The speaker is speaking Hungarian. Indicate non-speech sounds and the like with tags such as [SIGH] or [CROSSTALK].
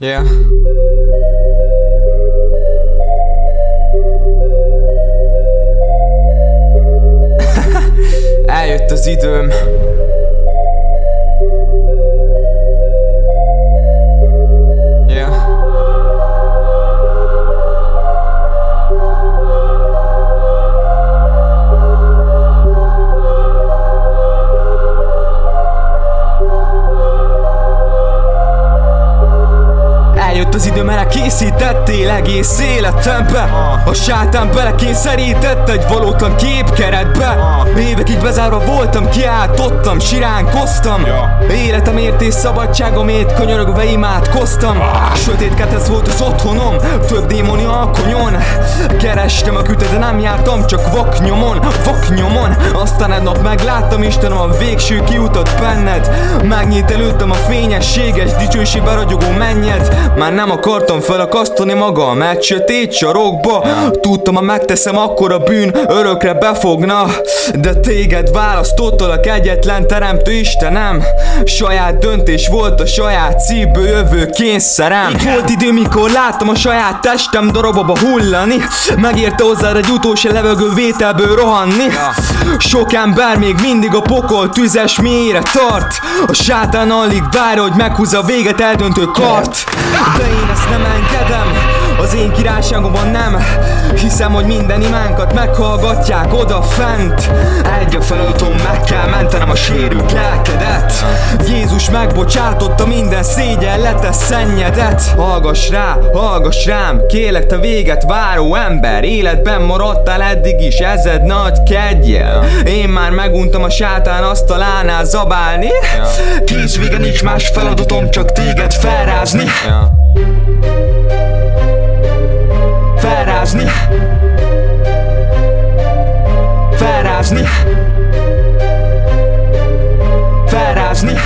Yeah. [LAUGHS] Eljött az időm. Eljött az idő, mert készítettél egész életembe. A sátán belekényszerített egy valótlan képkeretbe. Évekig bezárva voltam, kiáltottam, siránkoztam. Életemért és szabadságomért könyörögve imádkoztam. Sötét ez volt az otthonom, több démoni alkonyon Kerestem a kütet, de nem jártam, csak vaknyomon, vaknyomon Aztán egy nap megláttam Istenem a végső kiutat benned. Megnyílt előttem a fényességes, dicsőségbe ragyogó mennyed. Már nem akartam felakasztani magam egy sötét sarokba. Tudtam, ha megteszem, akkor a bűn örökre befogna. De téged választottalak egyetlen teremtő Istenem. Saját döntés volt a saját szívből jövő kényszerem. Volt idő, mikor láttam a saját testem darabba hullani. Megérte hozzá egy utolsó levegő vételből rohanni. Sok ember még mindig a pokol tüzes mélyre tart. A sátán alig vár, hogy meghúzza a véget eldöntő kart. De én ezt nem engedem. Az én királyságomban nem. Hiszem, hogy minden imánkat meghallgatják oda fent Egy a feladatom, meg kell mentenem a sérült lelkedet. Jézus megbocsátotta minden szégyenletes szennyedet. Hallgass rá, hallgass rám, kélek te véget váró ember. Életben maradtál eddig is, ezed nagy kegyel. Én már meguntam a sátán asztalánál zabálni. Kész vége nincs más feladatom, csak téged felrázni Wyraźnie Wyraźnie Wyraźnie Wyraźnie